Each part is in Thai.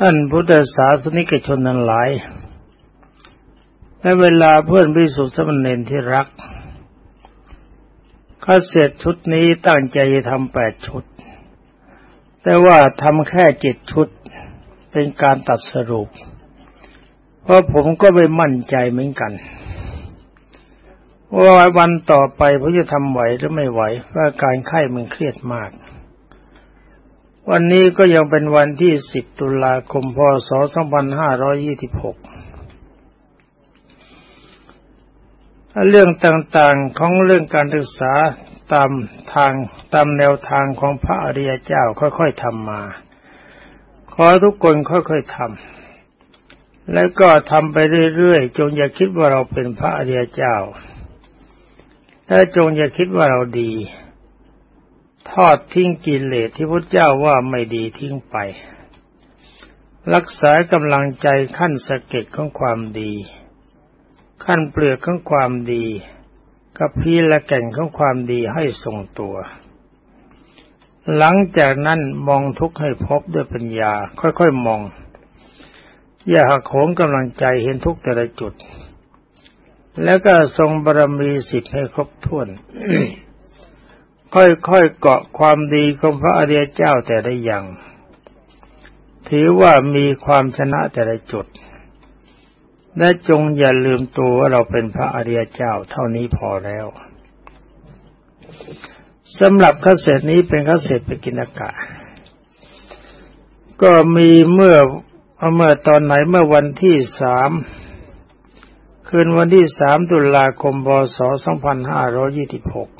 ท่านพุทธศาสนิกชนนั้นหลายและเวลาเพื่อนพิสุทธิสมณเณรที่รักเขาเสร็จชุดนี้ตั้งใจจะทำแปดชุด แต่ว่าทำแค่เจ็ดชุดเป็นการตัดสรุป เพราะผมก็ไม่มั่นใจเหมือนกัน ว่าวันต่อไปผมจะทำไหวหรือไม่ไหวว่าการไข้มันเครียดมาก วันนี้ก็ยังเป็นวันที่สิบตุลาคม พศสองพันห้าร้อยี่สิบหกเรื่องต่างๆของเรื่องการศึกษาตามทางตามแนวทางของพระอริยเจ้าค่อยๆทำมา ขอทุกคนค่อยๆทำ แล้วก็ทำไปเรื่อยๆ จงอย่าคิดว่าเราเป็นพระอริยเจ้า และจงอย่าคิดว่าเราดี ทอดทิ้งกิเลสที่พระเจ้าว่าไม่ดีทิ้งไป รักษากำลังใจขั้นสะเก็ดของความดี ขั้นเปลือกของความดีกับพีและแก่งของความดีให้ทรงตัว หลังจากนั้นมองทุกข์ให้พบด้วยปัญญา ค่อยๆมอง อย่าหักโหมกำลังใจเห็นทุกแต่ละจุด แล้วก็ทรงบารมีสิทธิ์ให้ครบถ้วน ค่อยๆเกาะความดีของพระอริยเจ้าแต่ละอย่าง ถือว่ามีความชนะแต่ละจุด และจงอย่าลืมตัวว่าเราเป็นพระอริยเจ้าเท่านี้พอแล้วสำหรับข้าเศษนี้เป็นข้าเศษไปกินอากาศก็มีเมื่อเมื่อตอนไหนเมื่อวันที่สามคืนวันที่สามตุลาคมพศสองพันห้าร้อยี่สิบหก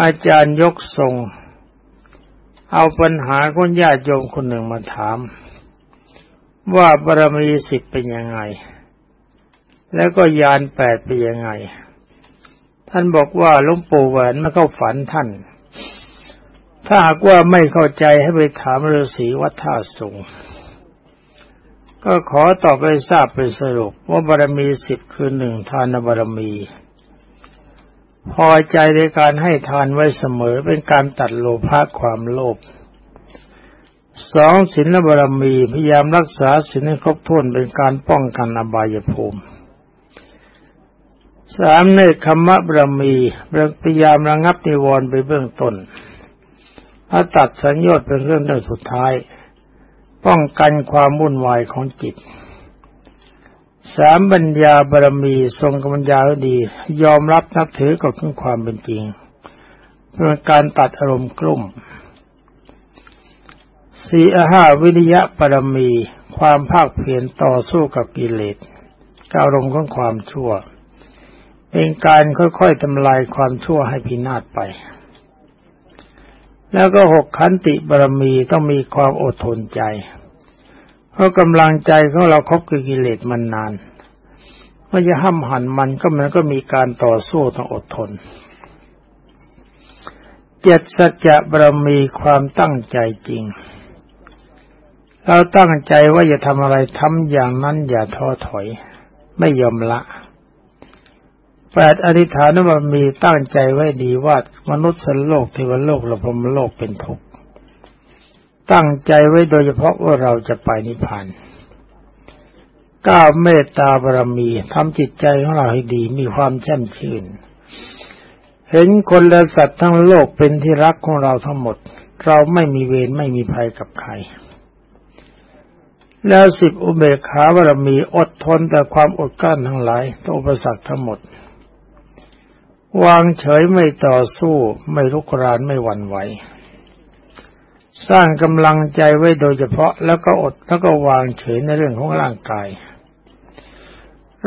อาจารย์ยกทรง เอาปัญหาคนญาติโยมคนหนึ่งมาถาม ว่าบารมีสิบเป็นยังไง แล้วก็ยานแปดเป็นยังไง ท่านบอกว่าลุงปู่แหวนมาเข้าฝันท่าน ถ้าหากว่าไม่เข้าใจให้ไปถามฤาษีวัดท่าสูงก็ขอตอบไปทราบเป็นสรุปว่าบารมีสิบคือหนึ่งทานบารมี พอใจในการให้ทานไว้เสมอเป็นการตัดโลภะความโลภสองศีลบารมีพยายามรักษาศีลให้ครบถ้วนเป็นการป้องกันอบายภูมิสามเนคขมะบารมีพยายามระงับนิวรณ์ไปเบื้องต้นถ้าตัดสัญญาเป็นเรื่องเรื่องสุดท้าย ป้องกันความวุ่นวายของจิต สามปัญญาบารมีทรงกำลังยาดี ยอมรับนับถือกับความเป็นจริงเป็นการตัดอารมณ์กลุ่มสี่ห้าวิริยะปรมี ความภาคเพียรต่อสู้กับกิเลสกอารมณ์ของความชั่ว เป็นการค่อยๆทำลายความชั่วให้พินาศไป แล้วก็หกขันติบารมีต้องมีความอดทนใจ เพราะกำลังใจของเราคบกับกิเลสมันนานเมื่อจะห้ามหันมันก็มันก็มีการต่อสู้ต้องอดทน เจ็ดสัจจะบารมีความตั้งใจจริง เราตั้งใจว่าจะทำอะไรทำอย่างนั้นอย่าท้อถอย ไม่ยอมละแปดอธิษฐานว่ามีตั้งใจไว้ดีว่ามนุษย์สันโลกเทวโลกและพรมโลกเป็นทุกข์ ตั้งใจไว้โดยเฉพาะว่าเราจะไปนิพพานก้าเมตตาบารมีทำจิตใจของเราให้ดีมีความแช่มชื่น เห็นคนและสัตว์ทั้งโลกเป็นที่รักของเราทั้งหมด เราไม่มีเวรไม่มีภัยกับใคร แล้วสิบอุเบกขาบารมีอดทนแต่ความอดกลั้นทั้งหลายต่ออุปสรรคทั้งหมด วางเฉยไม่ต่อสู้ไม่ลุกรานไม่หวั่นไหว สร้างกำลังใจไว้โดยเฉพาะแล้วก็อดแล้วก็วางเฉยในเรื่องของร่างกาย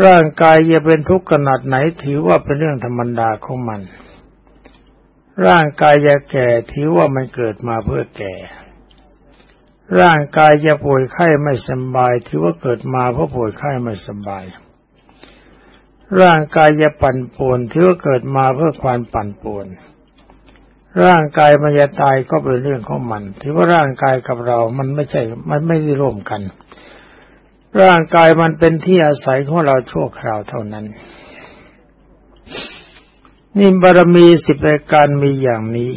ร่างกายจะเป็นทุกข์ขนาดไหนถือว่าเป็นเรื่องธรรมดาของมัน ร่างกายจะแก่ถือว่ามันเกิดมาเพื่อแก่ ร่างกายจะป่วยไข้ไม่สบาย ถือว่าเกิดมาเพราะป่วยไข้ไม่สบาย ร่างกายจะปั่นป่วนถือว่าเกิดมาเพื่อความปั่นป่วน ร่างกายมันจะตายก็เป็นเรื่องของมันถือว่าร่างกายกับเรา มันไม่ใช่ มันไม่ได้ร่วมกัน ร่างกายมันเป็นที่อาศัยของเราชั่วคราวเท่านั้น นี่บารมีสิบรายการมีอย่างนี้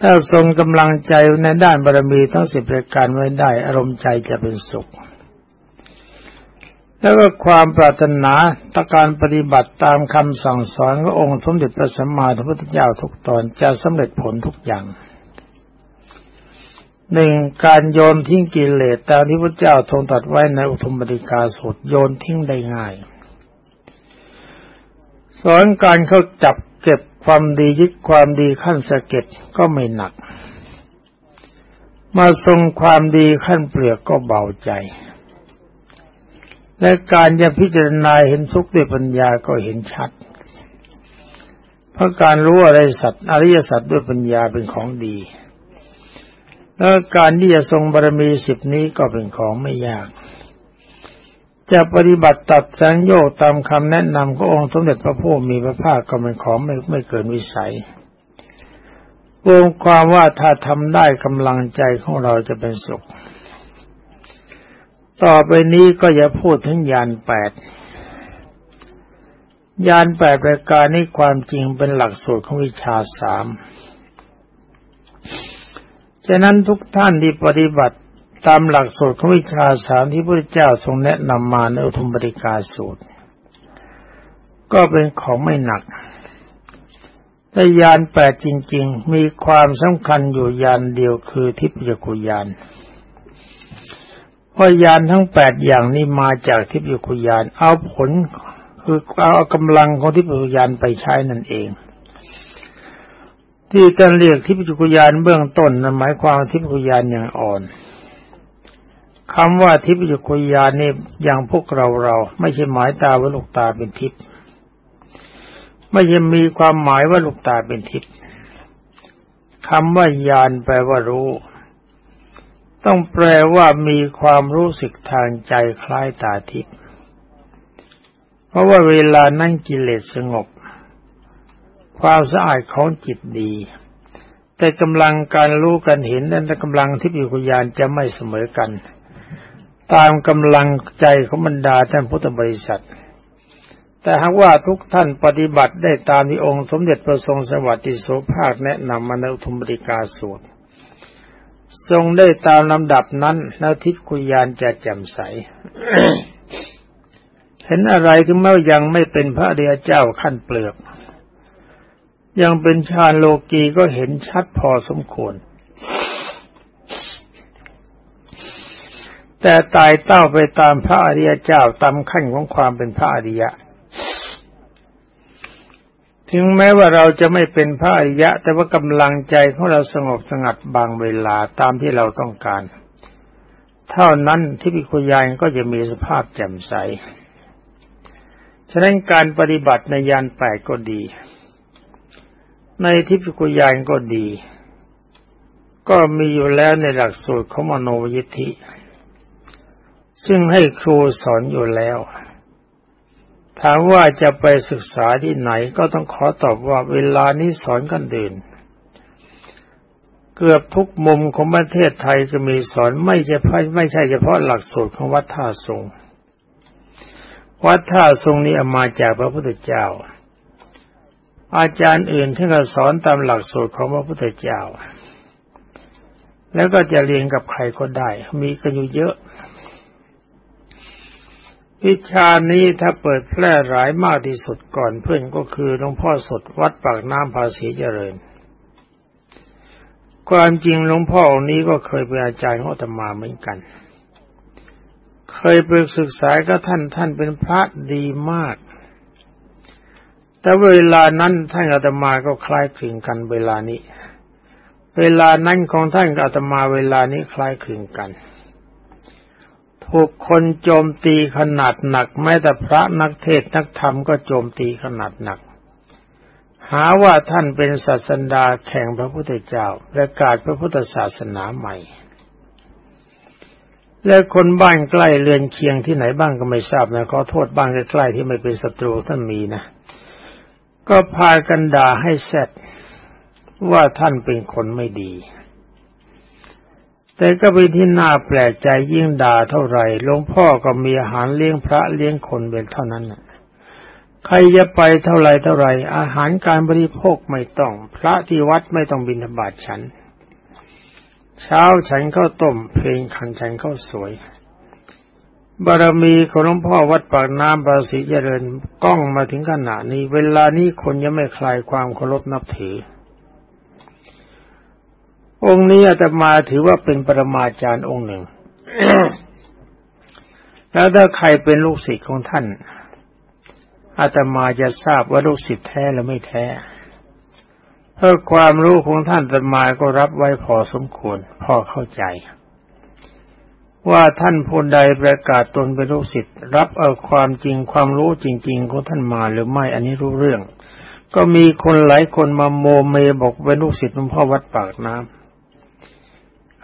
ถ้าทรงกำลังใจในด้านบารมีทั้งสิบรายการไว้ได้ อารมณ์ใจจะเป็นสุข แล้วก็ความปรารถนาตการปฏิบัติตามคำสั่งสอนขององค์สมเด็จพระสัมมาสัมพุทธเจ้าทุกตอนจะสำเร็จผลทุกอย่างหนึ่งการโยนทิ้งกิเลสตามที่พระเจ้าทรงตรัสไว้ในอุทุมบริกาสดโยนทิ้งได้ง่าย สอนการเข้าจับเก็บความดียึดความดีขั้นสะเก็ดก็ไม่หนัก มาทรงความดีขั้นเปลือกก็เบาใจ และการจะพิจารณาเห็นทุกข์ด้วยปัญญาก็เห็นชัด เพราะการรู้อะไรสัตว์อริยสัตว์ด้วยปัญญาเป็นของดี แล้วการที่จะทรงบารมีสิบนี้ก็เป็นของไม่ยาก จะปฏิบัติตัดสังโยกตามคำแนะนำขององค์สมเด็จพระพุทธมีพระภาคก็เป็นของไม่ไม่เกินวิสัยรวมความว่าถ้าทำได้กำลังใจของเราจะเป็นสุข ต่อไปนี้ก็จะพูดถึงยานแปดยานแปดประการนี้ความจริงเป็นหลักสูตรของวิชาสามฉะนั้นทุกท่านที่ปฏิบัติตามหลักสูตรของวิชาสามที่พระเจ้าทรงแนะนำมาในอุทุมบริกาสูตร ก็เป็นของไม่หนักแต่ยานแปดจริง ๆ มีความสำคัญอยู่ยานเดียวคือทิพยคุยาน เพรายานทั้งแปดอย่างนี้มาจากทิพยคุยาน เอาผลคือเอากำลังของทิพยคุยานไปใช้นั่นเอง ที่ท่านเรียกทิพยกุยานเบื้องต้นนั้นหมายความทิพยกุยานอย่างอ่อนคำว่าทิพยกุยานนี่อย่างพวกเราเรา ไม่ใช่หมายตาว่าลูกตาเป็นทิพย์ไม่ใช่มีความหมายว่าลูกตาเป็นทิพย์คำว่ายานแปลว่ารู้ ต้องแปลว่ามีความรู้สึกทางใจคล้ายตาทิพย์เพราะว่าเวลานั่งกิเลสสงบ ความสะอาดของจิตดี แต่กำลังการรู้กันเห็นและกำลังที่อยู่กุญาณจะไม่เสมอกัน ตามกำลังใจของบรรดาท่านพุทธบริษัทแต่หากว่าทุกท่านปฏิบัติได้ตามที่องค์สมเด็จพระทรงสวัสดิโสภาคแนะนำมาในอุทมบริกาสูตร ทรงได้ตามลำดับนั้นแล้วทิศกุญาณจะแจ่มใส เห็นอะไรถึงแม้ยังไม่เป็นพระเดียเจ้าขั้นเปลือก ยังเป็นฌานโลกีก็เห็นชัดพอสมควร แต่ตายเต้าไปตามพระอริยเจ้าตามขั้นของความเป็นพระอริยะ ถึงแม้ว่าเราจะไม่เป็นพระอริยะ แต่ว่ากำลังใจของเราสงบสงัดบางเวลาตามที่เราต้องการ เท่านั้นที่พิคุยานก็จะมีสภาพแจ่มใส ฉะนั้นการปฏิบัติในยานแปดก็ดี ในทิพยกุยานก็ดี ก็มีอยู่แล้วในหลักสูตรของมโนยิทธิ ซึ่งให้ครูสอนอยู่แล้ว ถามว่าจะไปศึกษาที่ไหนก็ต้องขอตอบว่าเวลานี้สอนกันเดินเกือบทุกมุมของประเทศไทยจะมีสอนไม่เฉพาะไม่ใช่เฉพาะหลักสูตรของวัดท่าทรงวัดท่าทรงนี้มาจากพระพุทธเจ้า อาจารย์อื่นที่เขาสอนตามหลักสูตรของพระพุทธเจ้า แล้วก็จะเรียนกับใครก็ได้ มีกันอยู่เยอะ วิชานี้ถ้าเปิดแพร่หลายมากที่สุดก่อนเพื่อนก็คือหลวงพ่อสดวัดปากน้ำภาษีเจริญ ความจริงหลวงพ่อองค์นี้ก็เคยเป็นอาจารย์ของอาตมาเหมือนกัน เคยไปศึกษากับท่านท่านเป็นพระดีมาก แต่เวลานั้นท่านอาตมาก็คล้ายคลึงกันเวลานี้ เวลานั้นของท่านอาตมาเวลานี้คล้ายคลึงกัน ถูกคนโจมตีขนาดหนัก แม้แต่พระนักเทศนักธรรมก็โจมตีขนาดหนัก หาว่าท่านเป็นศาสดาแข่งพระพุทธเจ้าประกาศพระพุทธศาสนาใหม่ และคนบ้านใกล้เรือนเคียงที่ไหนบ้างก็ไม่ทราบนะขอโทษบ้านใกล้ๆที่ไม่เป็นศัตรูท่านมีนะ ก็พากันด่าให้แซดว่าท่านเป็นคนไม่ดี แต่ก็เป็นที่น่าแปลกใจยิ่งด่าเท่าไหร่หลวงพ่อก็มีอาหารเลี้ยงพระเลี้ยงคนเป็นเท่านั้นใครจะไปเท่าไรเท่าไรอาหารการบริโภคไม่ต้อง พระที่วัดไม่ต้องบิณฑบาตฉัน เช้าฉันก็ต้มเพลงขันฉันก็สวย บารมีของหลวงพ่อวัดปากน้ำบาสีเจริญก้องมาถึงขนาดนี้ เวลานี้คนยังไม่คลายความเคารพนับถือ องค์นี้อาตมาถือว่าเป็นปรมาจารย์องค์หนึ่ง แล้วถ้าใครเป็นลูกศิษย์ของท่านอาตมาจะทราบว่าลูกศิษย์แท้หรือไม่แท้เพราะความรู้ของท่านอาตมาก็รับไว้พอสมควร พอเข้าใจ ว่าท่านผู้ใดประกาศตนเป็นลูกศิษย์รับเอาความจริงความรู้จริง ๆ ของท่านมาหรือไม่อันนี้รู้เรื่อง ก็มีคนหลายคนมาโมเมบอกเป็นลูกศิษย์หลวงพ่อวัดปากน้ำ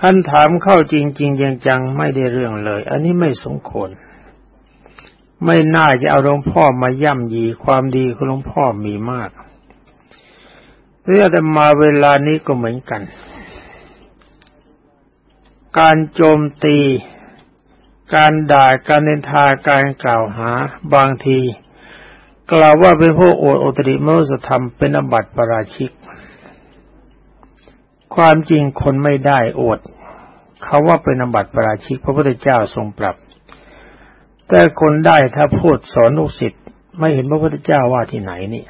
ท่านถามเข้าจริง ๆ จังๆไม่ได้เรื่องเลย อันนี้ไม่สมควรไม่น่าจะเอาหลวงพ่อมาย่ำยีความดีของหลวงพ่อมีมากเรื่องแต่มาเวลานี้ก็เหมือนกัน การโจมตี การด่าการเนินทาการกล่าวหา บางที กล่าวว่าเป็นพวกโอดโอตริมรสธรรมเป็นอบัติปราชิก ความจริงคนไม่ได้อดเขาว่าเป็นอบัติปราชิกพระพุทธเจ้าทรงปรับ แต่คนได้ถ้าพูดสอนลูกศิษย์ไม่เห็นพระพุทธเจ้าว่าที่ไหนนี่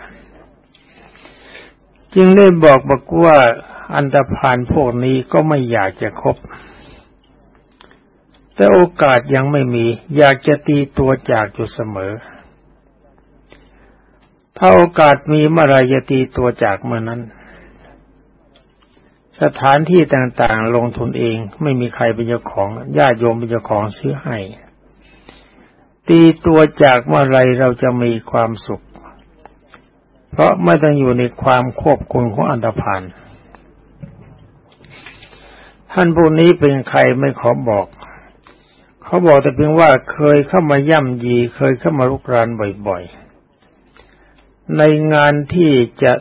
จึงได้บอกบอกว่าอันตรพานพวกนี้ก็ไม่อยากจะคบ แต่โอกาสยังไม่มี อยากจะตีตัวจากอยู่เสมอ ถ้าโอกาสมีเมื่อไรจะตีตัวจากเมื่อนั้น สถานที่ต่างๆ ลงทุนเองไม่มีใครเป็นเจ้าของญาติโยมเป็นเจ้าของซื้อให้ ตีตัวจากเมื่อไรเราจะมีความสุข เพราะไม่ต้องอยู่ในความควบคุมของอันดพานท่านผู้นี้เป็นใครไม่ขอบอก เขาบอกแต่เพียงว่าเคยเข้ามาย่ำยี เคยเข้ามาลุกรานบ่อยๆ ในงานที่จะ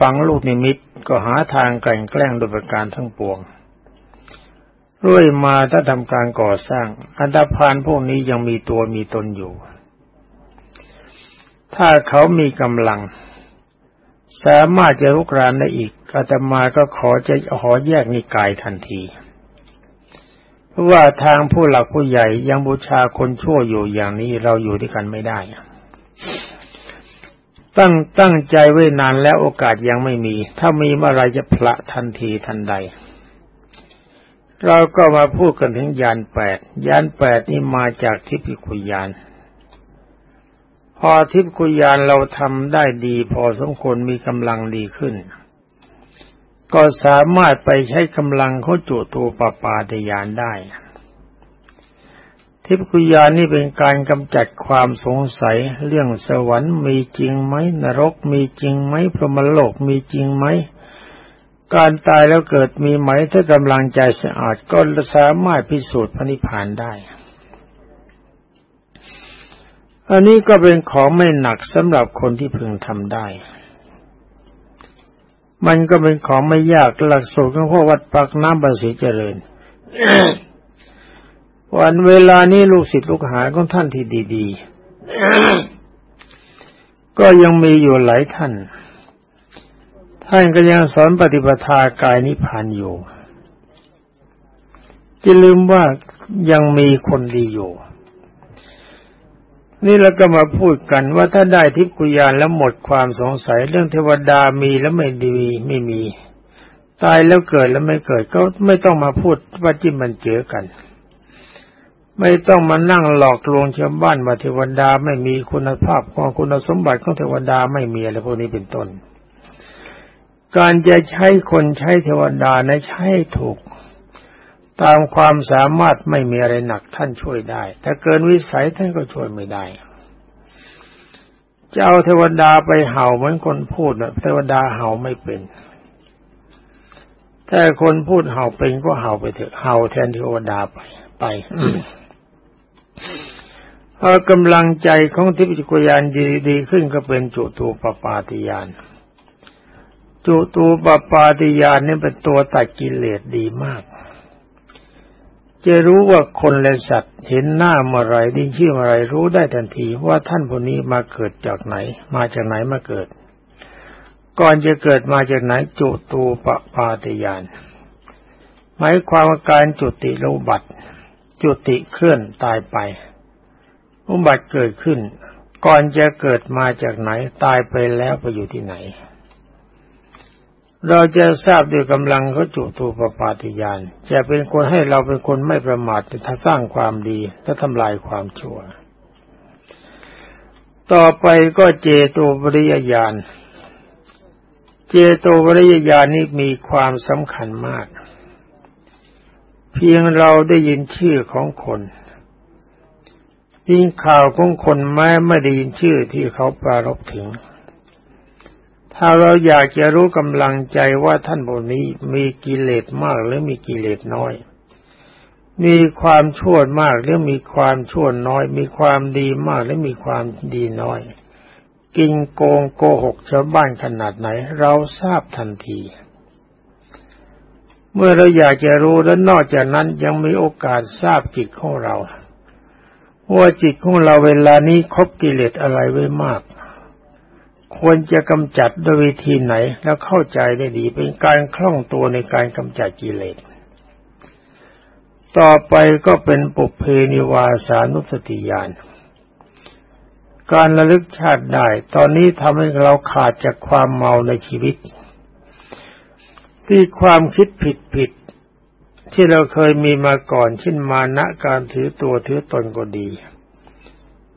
ฝังลูกนิมิต ก็หาทางแกล้งแกล้งโดยประการทั้งปวงรื่ยมาถ้าทำการก่อสร้าง อันดาพานพวกนี้ยังมีตัวมีตนอยู่ ถ้าเขามีกำลัง สามารถจะลุกรานได้อีกอาตมาก็ขอจะขอแยกนิกายทันที เพราะว่าทางผู้หลักผู้ใหญ่ยังบูชาคนชั่วอยู่อย่างนี้เราอยู่ด้วยกันไม่ได้ ตั้งตั้งใจไว้นานแล้วโอกาสยังไม่มี ถ้ามีเมื่อไรจะพละทันทีทันใด เราก็มาพูดกันถึงยานแปดยานแปดนี่มาจากทิพยคุยาน พอทิพยคุยานเราทำได้ดี พอสมควรมีกำลังดีขึ้น ก็สามารถไปใช้กำลังเขาจุตูปปาตยานได้ ทิพยานนี่เป็นการกำจัดความสงสัย เรื่องสวรรค์มีจริงไหมนรกมีจริงไหมพรหมโลกมีจริงไหมการตายแล้วเกิดมีไหมถ้ากำลังใจสะอาดก็สามารถพิสูจน์พระนิพพานได้อันนี้ก็เป็นของไม่หนักสำหรับคนที่พึงทำได้ มันก็เป็นของไม่ยากหลักสูตรของพ่อวัดปักน้ำบาสีเจริญ วันเวลานี้ลูกศิษย์ลูกหาของท่านที่ดีๆ ก็ยังมีอยู่หลายท่าน ท่านก็ยังสอนปฏิปทากายนิพพานอยู่จะลืมว่ายังมีคนดีอยู่นี่เราก็มาพูดกันว่าถ้าได้ทิพกุยานแล้วหมดความสงสัยเรื่องเทวดามีแล้วไม่ดีไม่มี ตายแล้วเกิดแล้วไม่เกิดก็ไม่ต้องมาพูดว่าจิ้มมันเจอกัน ไม่ต้องมานั่งหลอกลวงชาวบ้านว่าเทวดาไม่มีคุณภาพของคุณสมบัติของเทวดาไม่มีอะไรพวกนี้เป็นต้น การจะใช้คนใช้เทวดานะใช้ถูก ตามความสามารถไม่มีอะไรหนักท่านช่วยได้ถ้าเกินวิสัยท่านก็ช่วยไม่ได้จะเอาเทวดาไปเห่าเหมือนคนพูดนะเทวดาเห่าไม่เป็นถ้าคนพูดเห่าเป็นก็เห่าไปเถอะเห่าแทนเทวดาไปไป พอกำลังใจของทิพยกุยานดีดีขึ้นก็เป็นจุตูปปาติยาน จุตูปปาติยานนี่เป็นตัวตัดกิเลสดีมาก จะรู้ว่าคนและสัตว์เห็นหน้าเมื่อไรดินชื่อเมื่อไรรู้ได้ทันทีว่าท่านผู้นี้มาเกิดจากไหน มาจากไหนมาเกิด ก่อนจะเกิดมาจากไหนจุตูปปาติยานหมายความว่าการจุติโลบัติ จุติเคลื่อนตายไป อุบัติเกิดขึ้น ก่อนจะเกิดมาจากไหนตายไปแล้วไปอยู่ที่ไหน เราจะทราบด้วยกำลังเขาจุตูปปาติยาน จะเป็นคนให้เราเป็นคนไม่ประมาทแต่สร้างความดีและทำลายความชั่ว ต่อไปก็เจโตปริยญาณ เจโตปริยญาณนี้มีความสำคัญมาก เพียงเราได้ยินชื่อของคนยินข่าวของคนแม้ไม่ได้ยินชื่อที่เขาปรารบถึง ถ้าเราอยากจะรู้กำลังใจว่าท่านบนนี้มีกิเลสมากหรือมีกิเลสน้อย มีความชั่วมากหรือมีความชั่วน้อย มีความดีมากหรือมีความดีน้อย กินโกงโกหกชาวบ้านขนาดไหน เราทราบทันที เมื่อเราอยากจะรู้และนอกจากนั้นยังมีโอกาสทราบจิตของเรา ว่าจิตของเราเวลานี้คบกิเลสอะไรไว้มาก ควรจะกำจัดโดยวิธีไหนแล้วเข้าใจได้ดี เป็นการคล่องตัวในการกำจัดกิเลสต่อไปก็เป็นปุเพนิวาสานุสติญาณการระลึกชาติได้ ตอนนี้ทำให้เราขาดจากความเมาในชีวิต ที่ความคิดผิดผิดที่เราเคยมีมาก่อนเช่นมานะการถือตัวถือตนก็ดี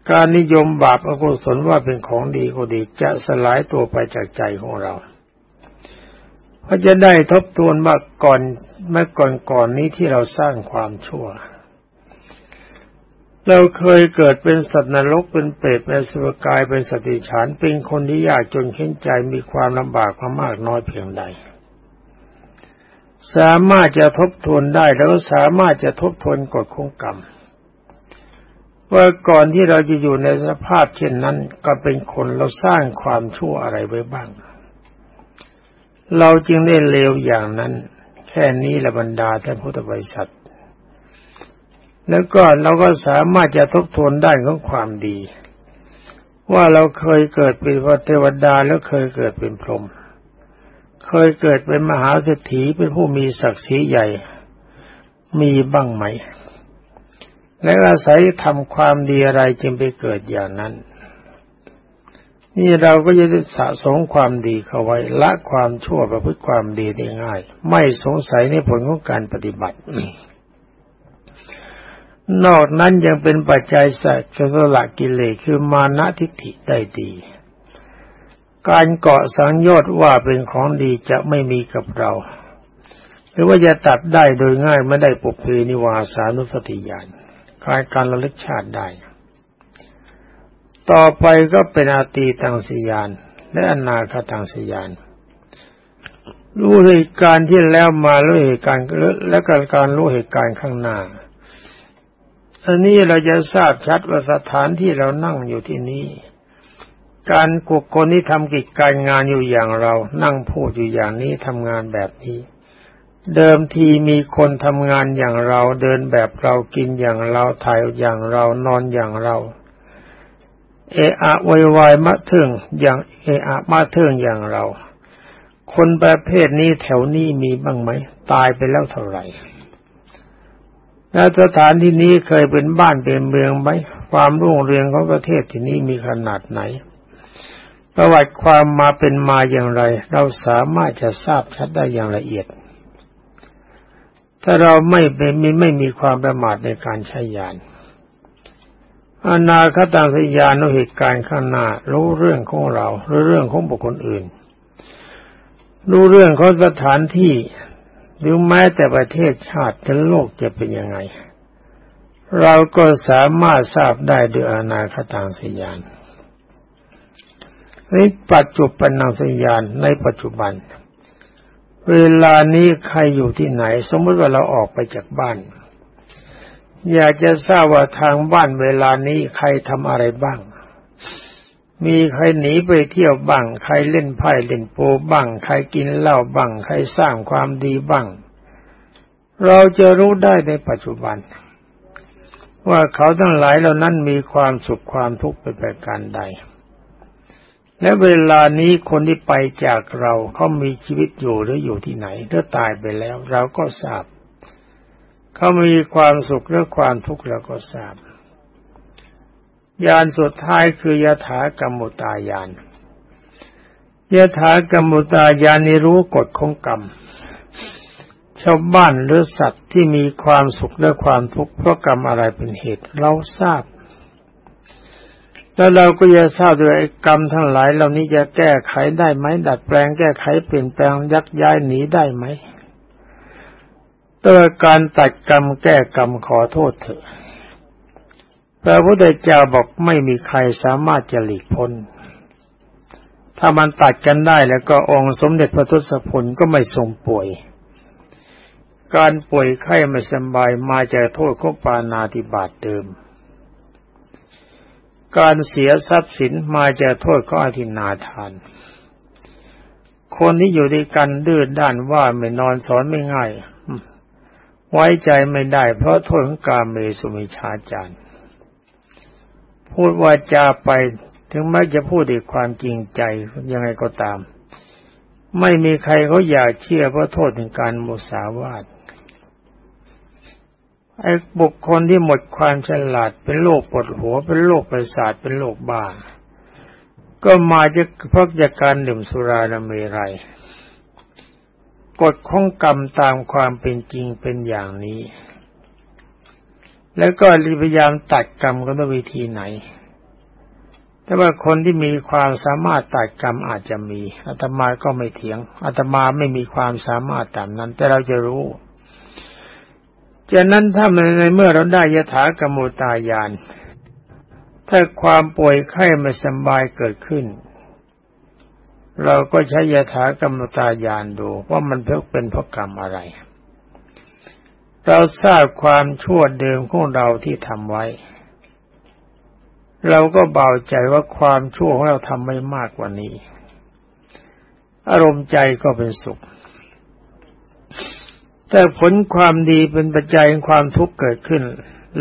การนิยมบาปอกุศลว่าเป็นของดีก็ดี จะสลายตัวไปจากใจของเราเพราะจะได้ทบทวนว่าก่อนเมื่อก่อนก่อนนี้ที่เราสร้างความชั่ว เราเคยเกิดเป็นสัตว์นรกเป็นเปรตเป็นสุกายเป็นสติฉานเป็นคนที่ยากจนเข็นใจมีความลำบากมามากน้อยเพียงใด สามารถจะทบทวนได้แล้วสามารถจะทบทวนกฎของกรรม ว่าก่อนที่เราจะอยู่ในสภาพเช่นนั้นก็เป็นคนเราสร้างความชั่วอะไรไว้บ้าง เราจึงได้เลวอย่างนั้น แค่นี้ละบรรดาท่านพุทธบริษัท แล้วก็เราก็สามารถจะทบทวนได้ของความดี ว่าเราเคยเกิดเป็นเทวดาแล้วเคยเกิดเป็นพรหม เคยเกิดเป็นมหาเศรษฐีเป็นผู้มีศักดิ์ศรีใหญ่ มีบ้างไหม และอาศัยทำความดีอะไรจึงไปเกิดอย่างนั้น นี่เราก็จะสะสมความดีเข้าไว้ละความชั่วประพฤติความดีได้ง่าย ไม่สงสัยในผลของการปฏิบัตินอกนั้นยังเป็นปัจจัยสัจสละกิเลสคือมานะทิฏฐิได้ดี การเกาะสังโยชน์ว่าเป็นของดีจะไม่มีกับเรา หรือว่าจะตัดได้โดยง่ายไม่ได้ปุเพนิวาสานุสติญาณการการระลึกชาติได้ ต่อไปก็เป็นอาตีตังสียาน และอนาคตังสียาน รู้เหตุการณ์ที่แล้วมารู้เหตุการณ์และการการรู้เหตุการณ์ข้างหน้าอันนี้เราจะทราบชัดว่าสถานที่เรานั่งอยู่ที่นี้ การกุกคนที่ทำกิจการงานอยู่อย่างเรา นั่งพูดอยู่อย่างนี้ทำงานแบบนี้ เดิมทีมีคนทำงานอย่างเรา เดินแบบเรากินอย่างเราถ่ายอย่างเรานอนอย่างเรา เอะอะวายวายมะเทิงอย่างเอะอะมะเทิงอย่างเรา คนประเภทนี้แถวนี้มีบ้างไหมตายไปแล้วเท่าไหร่แล้วสถานที่นี้เคยเป็นบ้านเป็นเมืองไหมความรุ่งเรืองของประเทศที่นี้มีขนาดไหน ประวัติความมาเป็นมาอย่างไร เราสามารถจะทราบชัดได้อย่างละเอียด ถ้าเราไม่เป็นมีไม่มีความประมาทในการใช้ยานอนาคตังสยานเหตุการณ์ข้างหน้ารู้เรื่องของเราหรือเรื่องของบุคคลอื่น รู้เรื่องของสถานที่หรือแม้แต่ประเทศชาติทั้งโลกจะเป็นยังไง เราก็สามารถทราบได้ด้วยอนาคตังสยาน นปัจจุบันนังสยานในปัจจุบัน เวลานี้ใครอยู่ที่ไหน สมมติว่าเราออกไปจากบ้าน อยากจะทราบว่าทางบ้านเวลานี้ใครทำอะไรบ้าง มีใครหนีไปเที่ยวบ้าง ใครเล่นไพ่เล่นโปบ้าง ใครกินเหล้าบ้าง ใครสร้างความดีบ้าง เราจะรู้ได้ในปัจจุบัน ว่าเขาทั้งหลายเหล่านั้นมีความสุขความทุกข์เป็นประการใด และเวลานี้คนที่ไปจากเราเขามีชีวิตอยู่หรืออยู่ที่ไหนหรือตายไปแล้ว เราก็ทราบเขามีความสุขหรือความทุกข์เราก็ทราบยานสุดท้ายคือยถากรรมุตายานยถากรรมุตายานนี้รู้กฎของกรรมชาวบ้านหรือสัตว์ที่มีความสุขและความทุกข์เพราะกรรมอะไรเป็นเหตุ เราทราบ แล้วเราก็จะทราบด้วยกรรมทั้งหลาย เหล่านี้จะแก้ไขได้ไหมดัดแปลงแก้ไขเปลี่ยนแปลงยักย้ายหนีได้ไหมตัวการตัดกรรมแก้กรรมขอโทษเถอะพระพุทธเจ้าบอกไม่มีใครสามารถจะหลีกพ้น ถ้ามันตัดกันได้แล้วก็องค์สมเด็จพระทศพลก็ไม่ทรงป่วย การป่วยไข้ไม่สบายมาจากโทษของปานาติบาตเดิม การเสียทรัพย์สินมาจากโทษของอธินาทาน คนที่อยู่ด้วยกันดื้อด้านว่าไม่นอนสอนไม่ง่าย ไว้ใจไม่ได้ เพราะโทษของกาเมสุมิชาจารพูดว่าจาไปถึงแม้จะพูดด้วยความจริงใจยังไงก็ตาม ไม่มีใครเขาอยากเชื่อเพราะโทษถึงการมุสาวาท ไอ้บุคคลที่หมดความฉลาดเป็นโรคปวดหัวเป็นโรคประสาทเป็นโรคบ้า ก็มาจากเพราะจากการดื่มสุราและเมรัยกฎของกรรมตามความเป็นจริงเป็นอย่างนี้ แล้วก็พยายามตัดกรรมกันด้วยวิธีไหน แต่ว่าคนที่มีความสามารถตัดกรรมอาจจะมีอาตมาก็ไม่เถียงอาตมาไม่มีความสามารถตามนั้น แต่เราจะรู้ จากนั้นถ้าในเมื่อเราได้ยถากรรมตายาน ถ้าความป่วยไข้ไม่สบายเกิดขึ้น เราก็ใช้ยถากรรมตายานดูว่ามันเพื่เป็นเพราะกรรมอะไร เราทราบความชั่วเดิมของเราที่ทำไว้ เราก็เบาใจว่าความชั่วของเราทำไม่มากกว่านี้ อารมณ์ใจก็เป็นสุข แต่ผลความดีเป็นปัจจัยความทุกข์เกิดขึ้น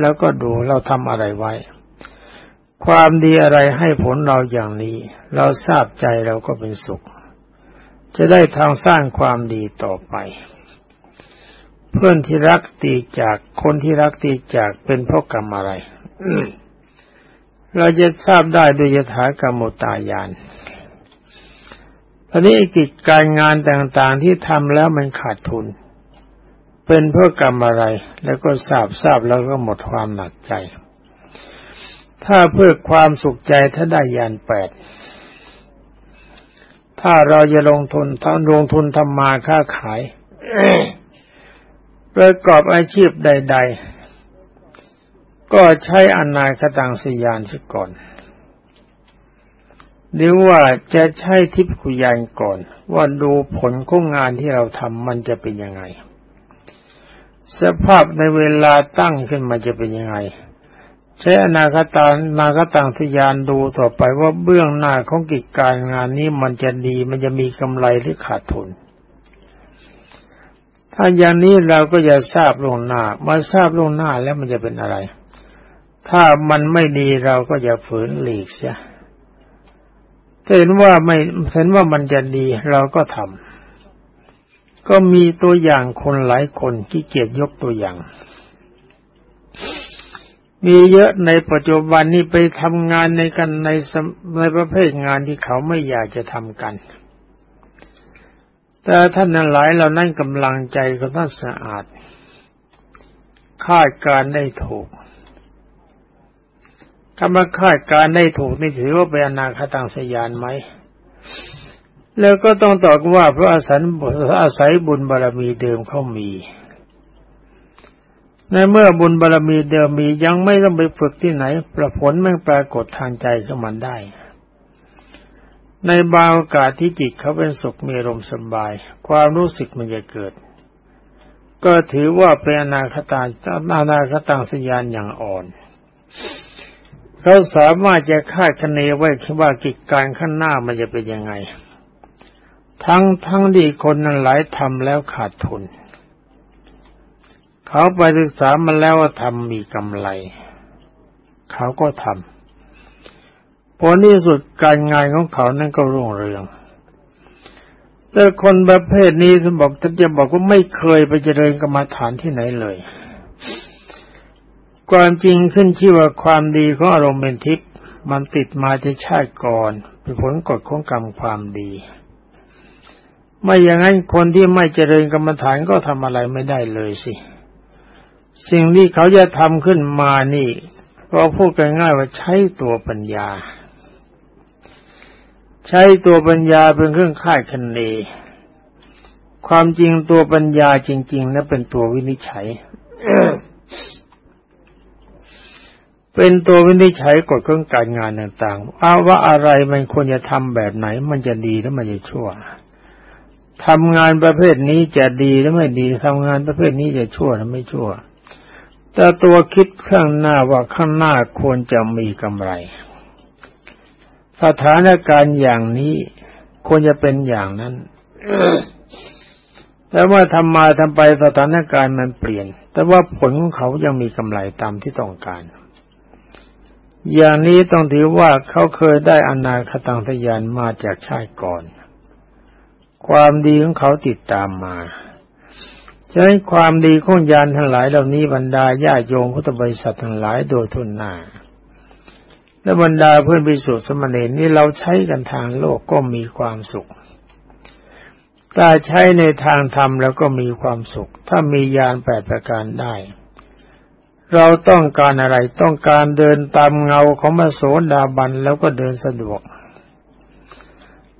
แล้วก็ดูเราทำอะไรไว้ ความดีอะไรให้ผลเราอย่างนี้ เราทราบใจเราก็เป็นสุข จะได้ทางสร้างความดีต่อไป เพื่อนที่รักตีจากคนที่รักตีจากเป็นเพราะกรรมอะไรเราจะทราบได้โดยยถากรรมตายานทีนี้กิจการงานต่างๆที่ทำแล้วมันขาดทุน เป็นเพราะกรรมอะไร แล้วก็ทราบทราบแล้วก็หมดความหนักใจ ถ้าเพื่อความสุขใจถ้าได้ยานแปดถ้าเราจะลงทุนทั้งลงทุนทำมาค้าขายประกอบอาชีพใด ๆ ก็ใช้อนาคตังสยานซะก่อน หรือว่าจะใช้ทิพคุยานก่อน ว่าดูผลของงานที่เราทำมันจะเป็นยังไง สภาพในเวลาตั้งขึ้นมาจะเป็นยังไง ใช้อนาคตานาคตังสยานดูต่อไปว่าเบื้องหน้าของกิจการงานนี้มันจะดีมันจะมีกำไรหรือขาดทุน ถ้าอย่างนี้เราก็จะทราบลงหน้ามาทราบลงหน้าแล้วมันจะเป็นอะไร ถ้ามันไม่ดีเราก็จะฝืนหลีกเสียเห็นว่าไม่เห็นว่ามันจะดีเราก็ทำ ก็มีตัวอย่างคนหลายคนที่เกียจยกตัวอย่าง มีเยอะในปัจจุบันนี้ไปทำงานในกันในในประเภทงานที่เขาไม่อยากจะทำกัน แต่ท่านนั้นหลายเรานั่นกำลังใจก็ท่านสะอาด คาดการได้ถูกคำว่าคาดการได้ถูกนี่ถือว่าเป็นอนาคตังสยานไหม แล้วก็ต้องตอบว่าเพราะอาศัยอาศัยบุญบารรมีเดิมเขามีในเมื่อบุญบารรมีเดิมมียังไม่ต้องไปฝึกที่ไหน ประผลไม่ปรากฏทางใจขึ้นมันได้ ในบางโอกาสที่จิตเขาเป็นสุขมีลมสบาย ความรู้สึกมันจะเกิด ก็ถือว่าเป็นอนาคตาอนาคตังสยานอย่างอ่อนเขาสามารถจะคาดคะเนไว้ว่ากิจการข้างหน้ามันจะเป็นยังไง ทั้งทั้งที่คนนั้นหลายทำแล้วขาดทุน เขาไปศึกษามาแล้วว่าทำมีกำไร เขาก็ทำผลที่สุดการงานของเขานั้นก็รุ่งเรืองแต่คนประเภทนี้ท่านบอกท่านจะบอกว่าไม่เคยไปเจริญกรรมฐานที่ไหนเลยความจริงขึ้นชื่อว่าความดีของอารมณ์เป็นทิพย์มันติดมาจะชาติก่อนเป็นผลกฎของกรรมความดี ไม่อย่างนั้นคนที่ไม่เจริญกรรมฐานก็ทำอะไรไม่ได้เลยสิ สิ่งที่เขาจะทำขึ้นมานี่ก็พูดง่ายๆว่าใช้ตัวปัญญา ใช้ตัวปัญญาเป็นเครื่องค่ายคันเนความจริงตัวปัญญาจริงๆนะเป็นตัววินิจฉัย เป็นตัววินิจฉัยกฎของการงานต่างๆเอาว่าอะไรมันควรจะทำแบบไหน มันจะดีหรือมันจะชั่ว ทำงานประเภทนี้จะดีหรือไม่ดีทำงานประเภทนี้จะชั่วหรือไม่ชั่ว แต่ตัวคิดข้างหน้าว่าข้างหน้าควรจะมีกำไร สถานการณ์อย่างนี้ควรจะเป็นอย่างนั้นแต่ว่าทำมาทำไปสถานการณ์มันเปลี่ยน แต่ว่าผลของเขายังมีกำไรตามที่ต้องการ อย่างนี้ต้องถือว่าเขาเคยได้อนาคตังทยานมาจากชาติก่อน ความดีของเขาติดตามมาฉะนั้นความดีของยานทั้งหลายเหล่านี้บรรดาญาโยมพุทธบริษัททั้งหลายโดยทุนหน้า และบรรดาเพื่อนพิสุทธิสมณีนี่เราใช้กันทางโลกก็มีความสุขถ้าใช้ในทางธรรมแล้วก็มีความสุข ถ้ามียานแปดประการได้ เราต้องการอะไรต้องการเดินตามเงาของมาโสดาบันแล้วก็เดินสะดวก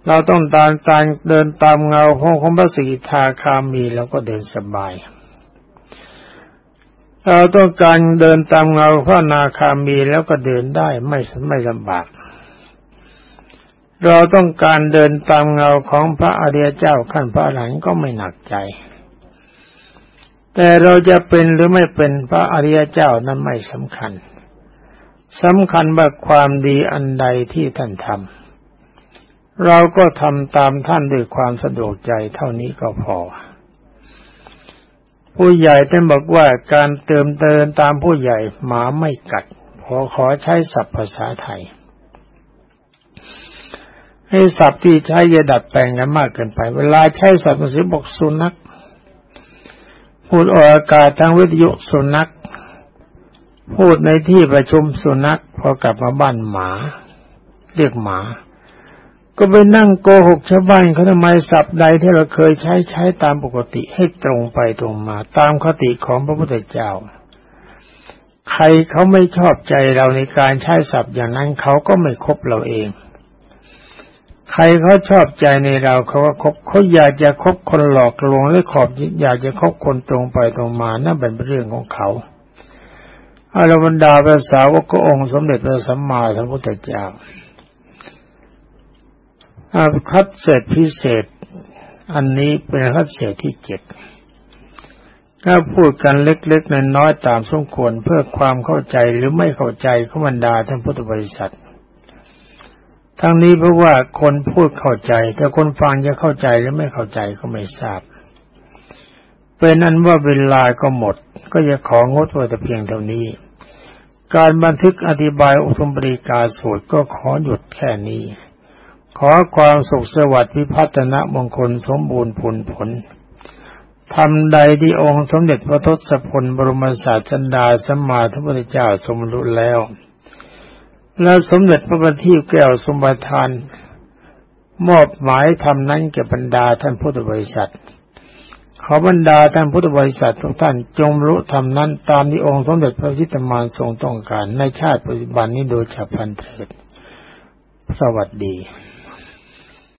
เราต้องการการเดินตามเงาของของพระสีทาคามีแล้วก็เดินสบาย เราต้องการเดินตามเงาพระนาคามีแล้วก็เดินได้ไม่ไม่ลำบาก เราต้องการเดินตามเงาของพระอริยเจ้าขั้นพระหลังก็ไม่หนักใจ แต่เราจะเป็นหรือไม่เป็นพระอริยเจ้านั้นไม่สำคัญสำคัญว่าความดีอันใดที่ท่านทำ เราก็ทำตามท่านด้วยความสะดวกใจเท่านี้ก็พอ ผู้ใหญ่ท่านบอกว่าการเติมเตินตามผู้ใหญ่หมาไม่กัดขอขอใช้ศัพท์ภาษาไทย ให้ศัพท์ที่ใช้จะดัดแปลงกันมากเกินไป เวลาใช้ศัพท์ภาษาบอกสุนัขพูดออกอากาศทางวิทยุสุนัข พูดในที่ประชุมสุนัขพอกลับมาบ้านหมา เรียกหมา ก็ไปนั่งโกหกชาวบ้านเขาทำไมสับใดที่เราเคยใช้ใช้ตามปกติให้ตรงไปตรงมา ตามคติของพระพุทธเจ้า ใครเขาไม่ชอบใจเราในการใช้ศัพท์อย่างนั้นเขาก็ไม่คบเราเอง ใครเขาชอบใจในเราเขาก็คบเขาอยากจะคบคนหลอกลวงหรือขอบอยากจะคบคนตรงไปตรงมานั่นเป็นเรื่องของเขาอารบรรดาภาษาวกองค์สมเด็จพระสัมมาสัมพุทธเจ้า อาคัดเศษพิเศษ อันนี้เป็นคัดเศษที่เจ็ดถ้าพูดกันเล็กๆน้อยๆตามสมควรเพื่อความเข้าใจหรือไม่เข้าใจขบันดาท่านพุทธบริษัท ทั้งนี้เพราะว่าคนพูดเข้าใจ แต่คนฟังจะเข้าใจหรือไม่เข้าใจก็ไม่ทราบ เป็นนั้นว่าเวลาก็หมด ก็จะของดไว้แต่เพียงเท่านี้ การบันทึกอธิบายอุทมปริกาสูตรก็ขอหยุดแค่นี้ ขอความสุขสวัสดิ์วิพัฒนมงคลสมบูรณ์ผลผลทำใดที่องค์สมเด็จพระทศพลบรมศาสดาสมมาทัพพุทธเจ้าสมรู้แล้ว และสมเด็จพระบัณฑิตแก้วสมบัติทาน มอบหมายทำนั้นแก่บรรดาท่านพุทธบริษัท ขอบรรดาท่านพุทธบริษัททุกท่านจงรู้ทำนั้นตามที่องค์สมเด็จพระจิตมานทรงต้องการในชาติปัจจุบันนี้โดยฉับพลันเถิด สวัสดี